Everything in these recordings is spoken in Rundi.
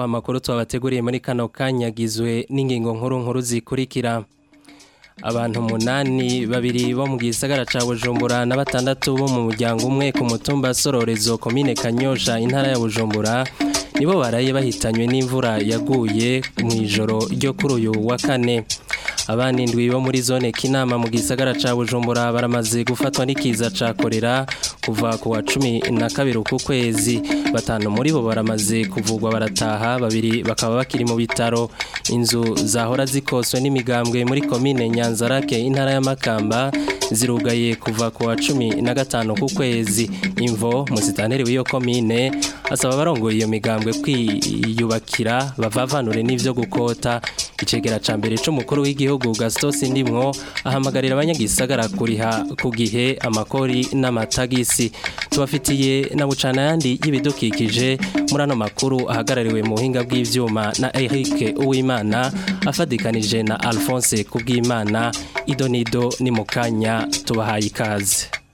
amakuru twabateguriye muri kano kanyagizwe n'ingingo nkuru nkuru zikurikira abantu munani babiri bo mu gisagara ca bujumbura na batandatu bo mu muryango umwe ku mutumba sororezo komine kanyosha intara ya bujumbura nibo baraye bahitanywe n'imvura yaguye mu ijoro ryo kuri uyu wa kane abandindwi bo muri zone kinama mu gisagara ca bujumbura baramaze gufatwa n'ikiza cya korera kuva ku wa cumi na kabiri uku kwezi batanu muri bo baramaze kuvugwa barataha babiri bakaba bakiri mu bitaro inzu zahora zikoswe n'imigambwe muri komine nyanzarake intara y'amakamba zirugaye kuva ku wa cumi na gatanu ku kwezi imvo musitanteri w'iyo komine asaba abarongoye iyo migambwe kwiyubakira bavavanure n'ibyo gukota icegera cya mbere cy'umukuru w'igihugu gasitosi ndimwo ahamagarira abanyagisagara kuriha ku gihe amakori n'amatagisi munsi tubafitiye na bucanayandi y'ibidukikije muri ano makuru ahagarariwe mu buhinga bw'ibyuma na Eric Uwimana afadikanije na Alphonse Kubwimana idonido ni mukanya tubahaye ikaze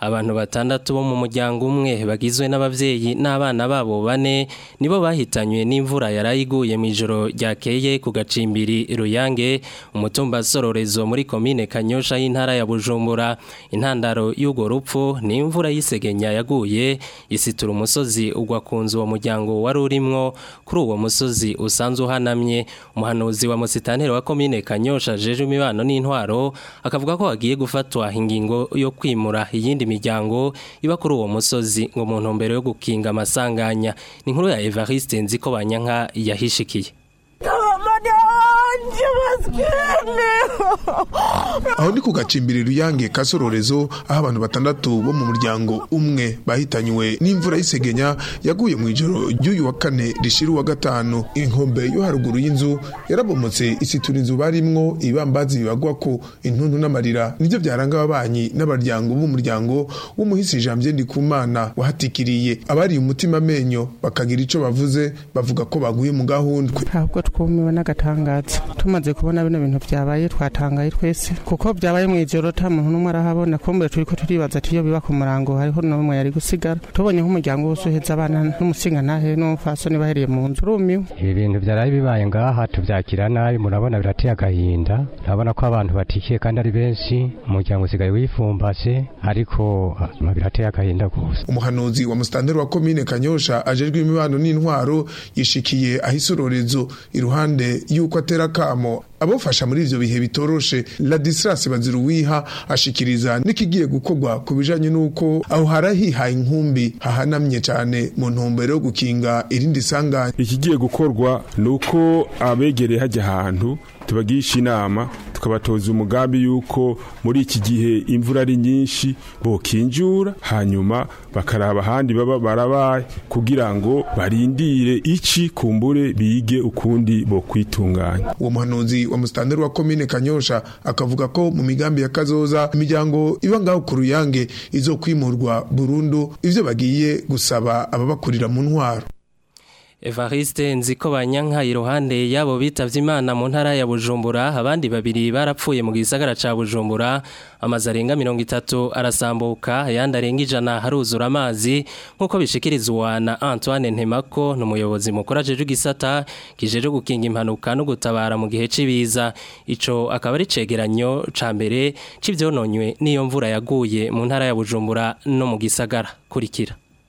abantu batandatu bo mu muryango umwe bagizwe n'ababyeyi n'abana babo bane nibo bahitanywe n'imvura yarayiguye mu ijoro ryakeye ku gacimbiri ruyange umutumba sororezo muri komine kanyosha y'intara ya bujumbura intandaro y'urwo rupfu ni imvura y'isegenya yaguye isitura umusozi ugwa ku nzu uwo muryango wari urimwo kuri uwo musozi usanzwe uhanamye umuhanuzi wa musitaneri wa komine kanyosha jeje imibano n'intwaro akavuga ko agiye gufatwa ingingo yo kwimura iyindi imiryango iba kuri uwo musozi ngo mu ntumbero yo gukinga amasanganya ni inkuru ya Evariste Nziko Banyanka yahishikiye aho ni ku gacimbiri ruyange kasororezo aho abantu batandatu bo mu muryango umwe bahitanywe n'imvura y'isegenya yaguye mu ijoro ry'uyu wa kane rishira uwa gatanu inkombe yo haruguru y'inzu yarabomotse isitura inzu barimwo ibambazi bibagwa ko intundu n'amarira nibyo byaranga ababanyi n'abaryango b'umuryango w'umuhisi jambiye ndikumana wahatikiriye abariye umutima amenyo bakagira icyo bavuze bavuga ko baguye mu gahundwe ntabwo twumiwe n'agatangaza tumaze kubona bino bintu byabaye twata dutangaye twese kuko byabaye mu ijoro nta muntu n'umwe arahabona kumbure turi ko turibaza tuyo biba ku murango hariho n'umwe yari gusigara tubonye nk'umuryango wose uhetse abana n'umusinga ntahe n'umupfasoni baheriye mu nzu rumiwe ibi bintu byaraye bibaye ngaha tubyakira nabi murabona birateye agahinda urabona ko abantu batikiye kandi ari benshi umuryango usigaye wifumbase ariko ah, birateye agahinda gusa umuhanuzi wa musitanderi wa komine kanyosha ajejwe imibano n'intwaro yishikiye ahisurorezo iruhande y'uko atera kamo abofasha muri ivyo bihe bitoroshe la distrance baziruwiha ashikiriza nikigiye gukogwa ku bijanye nuko aho harahihaye inkumbi hahanamye cyane mu ntumbero yo gukinga irindi sanganya ikigiye gukorwa nuko abegereye hajya ahantu tubagisha inama tukabatoza umugambi y'uko muri iki gihe imvura ari nyinshi bokinjura hanyuma bakaraba ahandi baba barabaye kugira ngo barindire iki kumbure bige ukundi bo kwitunganya uwo muhanuzi wa musitanteri wa komine kanyosha akavuga ko mu migambi ya kazoza imiryango iba ngaho ku ruyange izo kwimurwa burundu ivyo bagiye gusaba ababakurira mu ntwaro Evariste nziko banyanka iruhande yabo bitavye imana mu ntara ya Bujumbura abandi babiri barapfuye mu gisagara ca Bujumbura amazarenga 30 arasambuka yandarenga ijana haruzura amazi nkuko bishikirizwa na Antoine Ntemako numuyobozi mukuru ajeje gisata kijeje gukinga impanuka no gutabara mu gihe cibiza ico akaba ari cegeranyo ca mbere civyononywe niyo mvura yaguye mu ntara ya Bujumbura no mu gisagara kurikira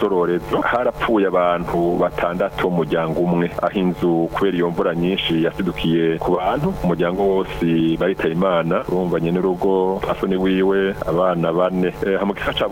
sororezo harapfuye abantu batandatu umuryango umwe aho inzu kubera iyo mvura nyinshi yasidukiye ku bantu umuryango wose bahita imana urumvanye n'urugo umupfasoni wiwe abana bane eh, mu gisaha ca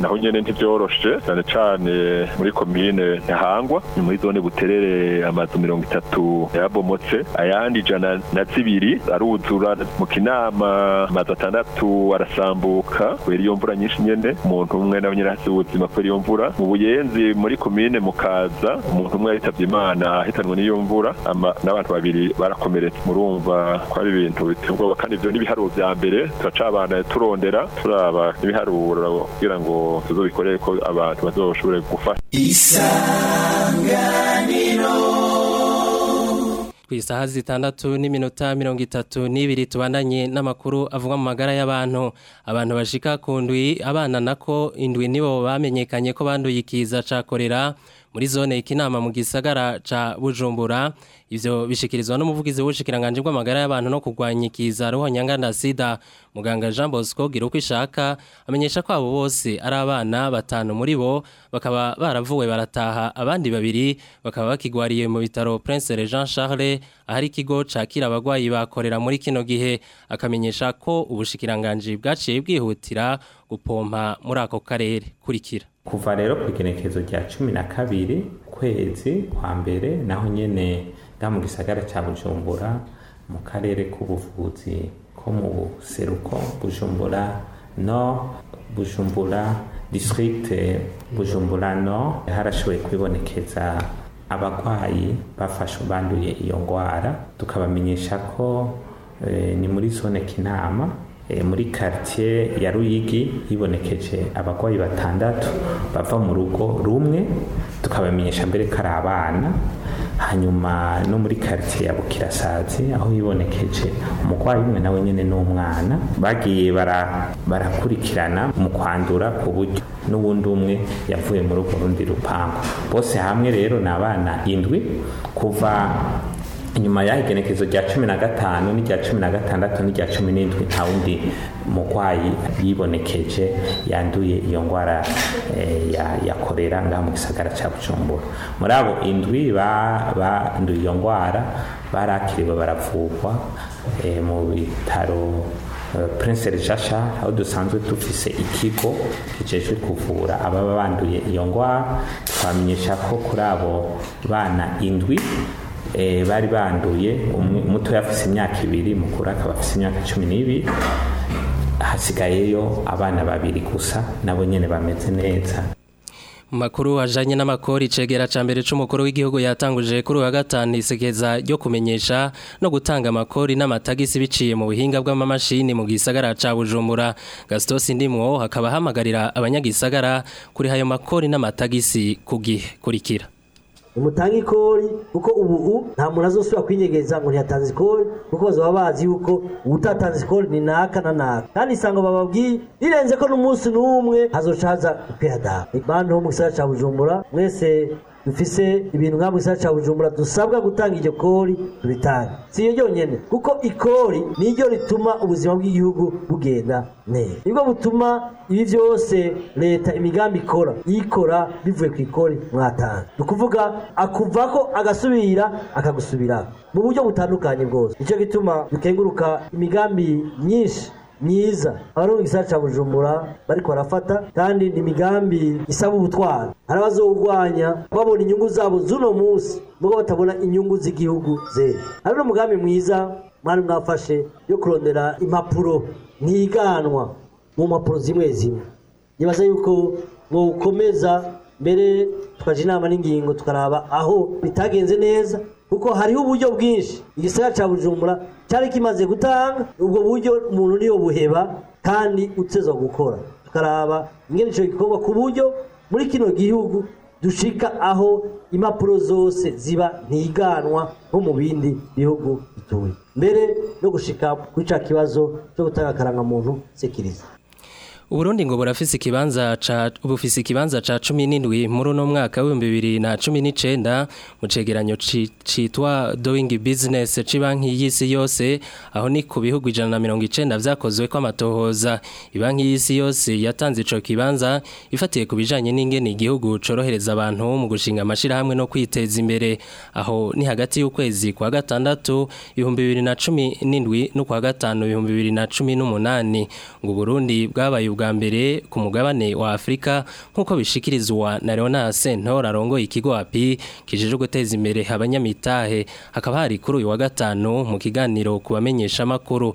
naho nyene ntivyoroshe cane cane muri komine ntahangwa ni muri zone buterere amazu mirongo itatu yabomotse ayandi ijana na zibiri aruzura mu kinama amazu atandatu arasambuka kubera iyo mvura nyinshi nyene umuntu umwe nawe nyene hasi ubuzima kubera iyo mvura mu buyenzi muri komine mukaza umuntu umwe yitavye imana ahitanwe n'iyo mvura n'abantu babiri barakomeretse murumva ko ari ibintu biteye ubwoba kandi ivyo n'ibiharuro vya mbere turaca turondera turaba ibiharura kugira ngo tuzobikorere ko abantu bazoshobore gufasha isanganiro ku isaha zitandatu n'iminota mirongo itatu n'ibiri tubandanye n'amakuru avugwa mu magara y'abantu abantu bashika ku ndwi abana nako indwi nibo bamenyekanye ko banduye ikiza cya muri zone ikinama mu gisagara ca Bujumbura ivyo bishikirizwa n'umuvugizi w'ubushikiranganje bw'amagara y'abantu no kurwanya ikiza ruhonyanga na sida muganga Jean Bosco Girukishaka amenyesha ko abo bose ari abana batanu muri bo bakaba baravuwe barataha abandi babiri bakaba bakigwariye mu bitaro Prince Regent Charles ahari kigo cakira abagwayi bakorera muri kino gihe akamenyesha ko ubushikiranganje bwaciye bwihutira gupompa muri ako karere kurikira kuva rero ku igenekerezo rya cumi na kabiri kwezi kwa mbere naho nyene nga mu gisagara cya bujumbura mu karere k'ubuvuzi ko mu buseruko bujumbura no bujumbura district bujumbura no harashoboye kwibonekeza abarwayi bafashe banduye iyo ngwara tukabamenyesha ko eh, ni muri zone kinama Eh, muri karitsiye ya ruyigi hibonekeje abarwayi batandatu bava mu rugo rumwe tukabamenyesha mbere ko ari abana hanyuma no muri karitsiye ya bukirasazi aho hibonekeje umurwayi umwe nawe nyine n’umwana bagiye barakurikirana mu kwandura ku buryo n’ubundi umwe yavuye muri urwo rundi rupango bose hamwe rero ni abana indwi kuva nyuma y'aho igenekerezo rya cumi na gatanu n'irya cumi na gatandatu n'irya cumi n'indwi nta wundi murwayi yibonekeje yanduye iyo ndwara eh, ya ngaha mu gisagara cya bujumbura muri abo indwi banduye iyo ndwara barakiriwe baravugwa eh, mu bitaro eh, prince rishasha aho dusanzwe dufise ikigo kijejwe kuvura ababa banduye iyo ndwara twamenyesha ko kuri abo bana indwi Eh, bari banduye umuto afite imyaka ibiri mukuru akaba afite imyaka cumi n'ibiri hasigayeyo abana babiri gusa nabo nyine bameze neza makuru ajanye n'amakori cegera ca mbere c'umukuru w'igihugu yatanguje kuri wa gatanu isekeza ryo kumenyesha no gutanga amakori n'amatagisi biciye mu buhinga bw'amamashini mu gisagara ca Bujumbura Gastos Ndimwo hakaba hamagarira abanyagisagara kuri ayo makori n'amatagisi kugihe kurikira nimutange ikori kuko ubu nta muntu azosubira kwinyegereza ngo ntiyatanze ikori kuko bazaba bazi yuko utatanze ikori ni naka na naka kandi isango bababwiye birenze ko n'umunsi n'umwe hazoca haza ipeyadamu bantu mu gisagara cya bujumbura mwese dufise ibintu nka busaca bujumbura dusabwa gutanga iryo kori tubitanga si iyo kuko ikori niryo rituma ubuzima bw'igihugu bugenda neza nibwo butuma ibi byose leta imigambi ikora ikora bivuye ku ikori mwatanga ni ukuvuga akuvako agasubira akagusubira mu buryo butandukanye bwose nicyo gituma dukenguruka imigambi myinshi myiza abari mu gisara cya bujumbura bariko barafata kandi ni imigambi isaba ubutwara. hari abazowurwanya babona inyungu zabo z'uno munsi mugabo batabona inyungu z'igihugu zera hari n'umugambi mwiza mwari mwafashe yo kurondera impapuro ntiganwa mu mpapuro zimwe zimwe nibaza yuko mwukomeza mbere tukaja inama n'ingingo tukaraba aho bitagenze neza kuko hariho uburyo bwinshi igisagara cya bujumbura cyari kimaze gutanga ubwo buryo umuntu niyo buheba kandi utezwa gukora akaraba ingene icyo gikorwa ku buryo muri kino gihugu dushika aho impapuro zose ziba ntiganwa nko mu bindi bihugu bituye mbere no gushika kuri cya kibazo cyo gutanga akarangamuntu sekiriza Uburundi ngo burafise ikibanza ca bufise ikibanza ca 17 muri no mwaka wa 2019 mu cegeranyo citwa doing business cibanki y'isi yose aho ni ku bihugu 190 vyakozwe kwa matohoza ibanki y'isi yose yatanze ico kibanza ifatiye kubijanye n'ingene igihugu corohereza abantu mu gushinga amashira hamwe no kwiteza imbere aho ni hagati y'ukwezi kwa gatandatu 2017 no kwa gatano 2018 ngo Burundi bwabaye bwa mbere ku mugabane wa Afrika nkuko bishikirizwa na Leonas Sentore arongoye ikigo api kijeje guteza imbere abanyamitahe hakaba hari kuri uyu wa gatano mu kiganiro kubamenyesha makuru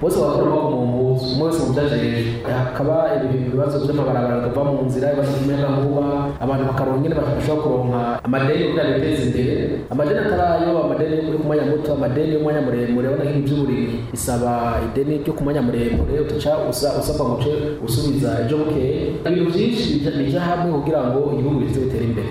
bose bagakora mu umunsi umudage hakaba ibibazo by'amabarabara akava mu nzira ibibazo by'umuyagankuba abantu bakaronka nyine bashobora kuronka amadeni yo kugira biteze imbere amadeni atarayo amadeni yo ku mwanya muto amadeni y'umwanya muremure ubona nk'ibi by'uburiri bisaba ideni ryo ku mwanya muremure uca usabwa ngo uce usubiza ejo bukeye ibintu byinshi bijya hamwe kugira ngo igihugu gize gitere imbere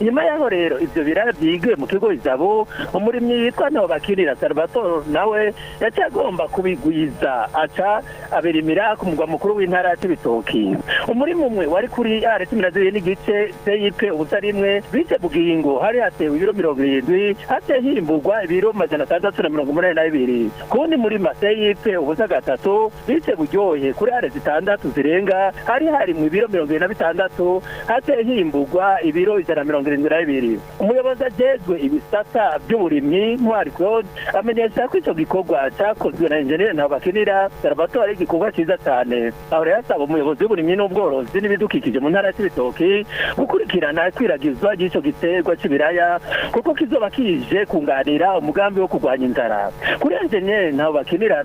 nyuma yaho rero ibyo birara byigiwe mu kigo izabo umurimyi yitwa ntabakirira salvatore nawe agomba kubigwiza aca abirimira ku mugwa mukuru w'intara cy'ibitoki umurima umwe wari kuri ara cumi na zibiri n'igice seyipe ubutarimwe bise bugingo hari hatewe ibiro mirongo irindwi hatewe himburwa ibiro majana atandatu na mirongo umunani na bibiri ku wundi murima seyipe ubusa gatatu bise buryohe kuri ara zitandatu zirenga hari hari mu ibiro mirongo irindwi na bitandatu hatewe himburwa ibiro ijana mirongo irindwi na umuyobozi agezwe ibisata by'uburimyi ntwari amenyesha ko icyo gikorwa cyakozwe na enjeniyeri ntabwo bakinira sarabato ari igikorwa cyiza cyane aho rero asaba umuyobozi w'uburimyi n'ubworozi n'ibidukikije mu ntara y'ibitoki gukurikirana ikwiragizwa ry'icyo giterwa cy'ibiraya kuko kizoba kije kunganira umugambi wo kurwanya inzara kuri enjeniyeri ntabwo bakinira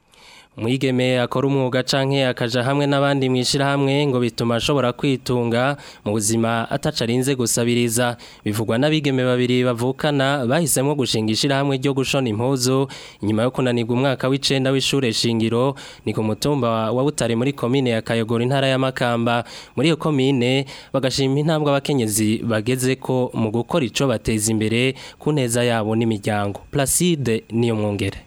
umwigeme akora umwuga canke akaja hamwe n'abandi mwishira hamwe ngo bituma ashobora kwitunga mu buzima atacarinze gusabiriza bivugwa n'abigeme babiri bavukana bahisemo gushinga ishirahamwe ryo gushona impuzu nyuma yo kunanirwa umwaka w'icenda w'ishure shingiro ni ku mutumba wa Butare muri komine ya Kayogoro intara ya Makamba muri iyo komine bagashima intambwe abakenyezi bageze ko mu gukora ico bateza imbere ku neza yabo n'imiryango Placide niyo mwongere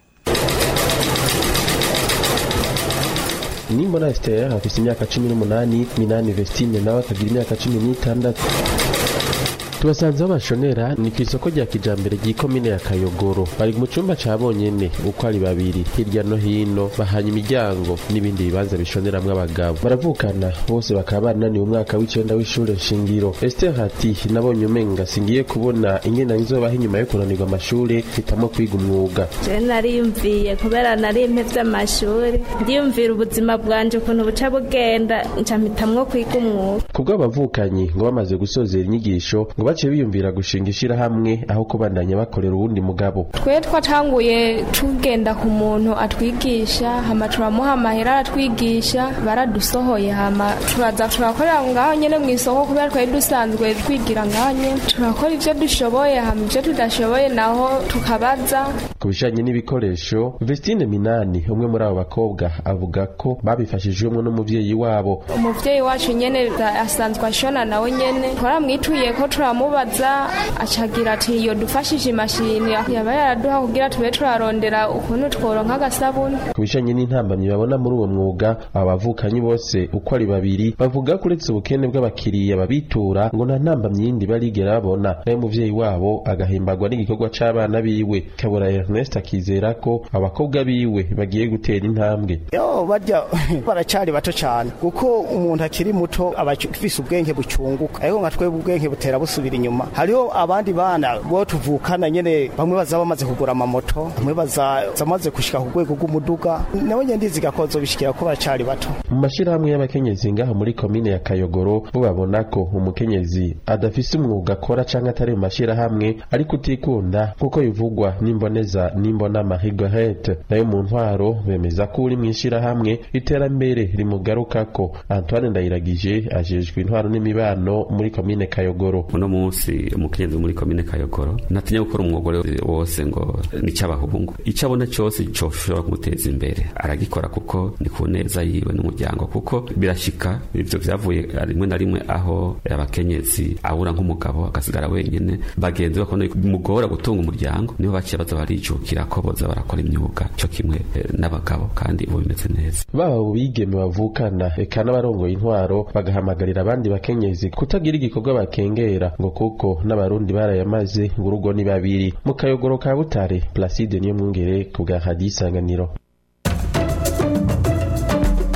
nimbona ester afise imyaka cumi n'umunani minani vestine nawe akagira imyaka cumi n'itandatu tubasanze b'abashonera ni ku isoko rya kijambere ry'ikomine ya kayogoro bari mu cyumba cya bonyine uko ari babiri hirya no hino bahanye imiryango n'ibindi bibanza bishoneramwo abagabo baravukana bose bakaba barananiwe umwaka w’icyenda w’ishuri shingiro Esther hati nabonye umenga singiye kubona ingenda ngizobaho inyuma yo kunanirwa amashuri hitamwo kwiga umwuga je kubera narimpe vy'amashure ndiyumvira ubuzima bwanjye ukuntu buca bugenda nca mpitamwo kwiga umwuga kubw'abavukanyi ngo bamaze gusozera inyigisho ngo baciye biyumvira gushinga ishyirahamwe aho kubandanya bakorera uwundi mugabo twe twatanguye tugenda ku muntu atwigisha hama turamuha amahera aratwigisha baradusohoye hama turaza turakorera ngaho nyine mu isoko kubera twari dusanzwe twigira ngaho nyine turakora ibyo dushoboye hama ibyo tudashoboye naho tukabaza ku bijanye n'ibikoresho Vestine Minani umwe muri abo bakobwa avuga ko babifashijwemo n’umubyeyi wabo umubyeyi wacu nyene asanzwe ashona nawe nyene twaramwituye ko turam amubaza acagira ati iyo dufashije imashini yaba yaraduha kugira tube turarondera ukuntu tworonka agasabuni ku bijanye n'intambamyi babona muri uwo mwuga abavukanye bose uko ari babiri bavuga kuretse ubukene bw'abakiriya babitura ngo nta ntambamyi yindi barigera babona nayo umuvyeyi wabo agahimbagwa n'igikorwa cy’abana biwe kabura Ernest akizera ko abakobwa biwe bagiye gutera intambwe barya baracari bato cyane kuko umuntu akiri muto aba afise ubwenge bucunguka ariko nka twebwe ubwenge butera busubira gusubira inyuma hariho abandi bana bo tuvukana nyene bamwe bazaba bamaze kugura amamoto bamwe bazamaze gushika ku rwego rw'umuduga nabo nyene ndiziga ko zobishikira ko baracari bato mu mashyirahamwe y'abakenyezi ngaho muri komine ya kayogoro bo babona ko umukenyezi adafise umwuga akora canke atari mu mashirahamwe ariko utikunda nk'uko bivugwa n'imboneza n'imbona mahigorete nayo mu ntwaro bemeza ko uri mu ishirahamwe iterambere rimugaruka ko antoine ndayiragije ajejwe intwaro n'imibano muri komine kayogoro munsi umukenyezi muri komine kayogoro natinya gukora umwuga wose ngo nicyo abahungu icyo abona cyose gishobora kumuteza imbere aragikora kuko ni ku neza yiwe n'umuryango kuko birashyika ibyo byavuye rimwe na rimwe aho abakenyezi abura nk'umugabo agasigara wenyine bagenzi bakabona bimugora gutunga umuryango niho baciye baza barijukira ko boza barakora imyuga cyo kimwe eh, n'abagabo kandi ubu bimeze neza baba ubigeme bavukana eka n'abarongoye intwaro bagahamagarira abandi bakenyezi kutagira igikorwa bakengera ngo ngo kuko n'abarundi barayamaze ngo urugo ni babiri mu kayogoro ka butare placide niyo mwungere ku bwa hadiyo isanganiro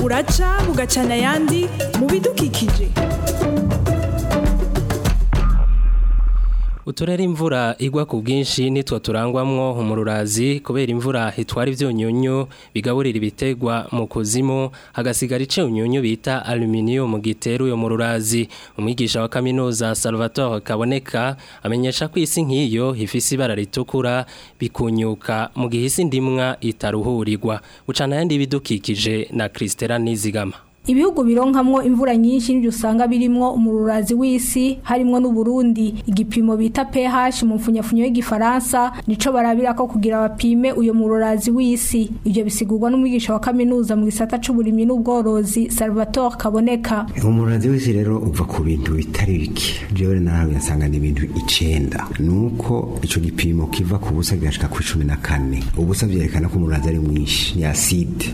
uraca bugacana ayandi mu bidukikije uturere imvura igwa ku bwinshi nitwo turangwamwo umururazi kubera imvura hitwara ibyunyunyu bigaburira ibitegwa mu kuzimu hagasigara ice unyunyu bita aluminium mu gitera uyo mururazi umwigisha wa kaminuza Salvatore Kaboneka amenyesha ko isi nk'iyo ifise ibara ritukura bikunyuka mu gihe isi ndimwa itaruhurirwa ucana yandi bidukikije na Kristela Nizigama ibihugu bironkamwo imvura nyinshi n'ibyo usanga birimwo umururazi w'isi harimwo n'uburundi igipimo bita ph mu mfunyafunyo y'igifaransa nico barabira ko kugira bapime uyo mururazi w'isi ibyo bisigurwa n'umwigisha wa kaminuza mu gisata c'uburimyi n'ubworozi salvatore kaboneka umururazi w'isi rero uva ku bintu bitari bike jewe narawe nsanga ni ibintu icenda nuko ico gipimo kiva ku busa gashika ku icumi na kane ubusa vyerekana ko umururazi ari mwinshi ni acide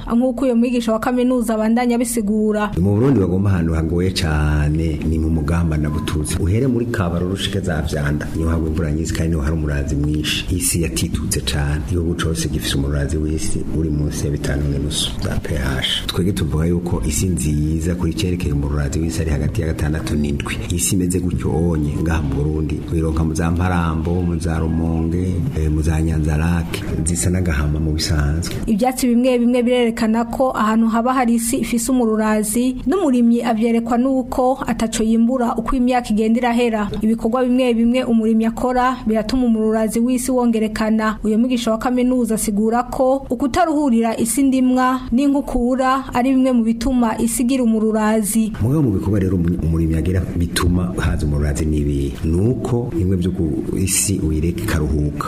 nkuko uyu mwigisha wa kaminuza bandanya bisigura mu Burundi bagomba ahantu hagoye cyane ni mu mugamba na bututsi uhere muri kabaruru ushike za vyanda niho hagwa imvura nyinshi kandi niho hari umurazi mwinshi isi yatitutse cyane igihugu cyose gifise umurazi w'isi uri munsi ya bitanu n'inusu za pH twege tuvuga yuko isi nziza kuri cyerekeye umurazi w'isi ari hagati ya gatandatu n'indwi isi si imeze gutyo onye ngaha mu burundi wironka mu za mparambo mu za rumonge eh, mu za nyanzarake zisa n'agahama mu bisanzwe ibyatsi bimwe bimwe birerekana ko ahantu haba hari isi ifise umururazi n'umurimyi abyerekwa n'uko ataco yimbura uko imyaka igenda irahera ibikorwa bimwe bimwe umurimyi akora biratuma umururazi w'isi wongerekana uyu mwigisha wa kaminuza asigura ko ukutaruhurira isi ndimwa n'inkukura ari bimwe mu bituma isigira umururazi mu bikorwa kuba rero umurimo yagira bituma haza umurazi n’ibi. nuko bimwe byo ku isi uyireka karuhuka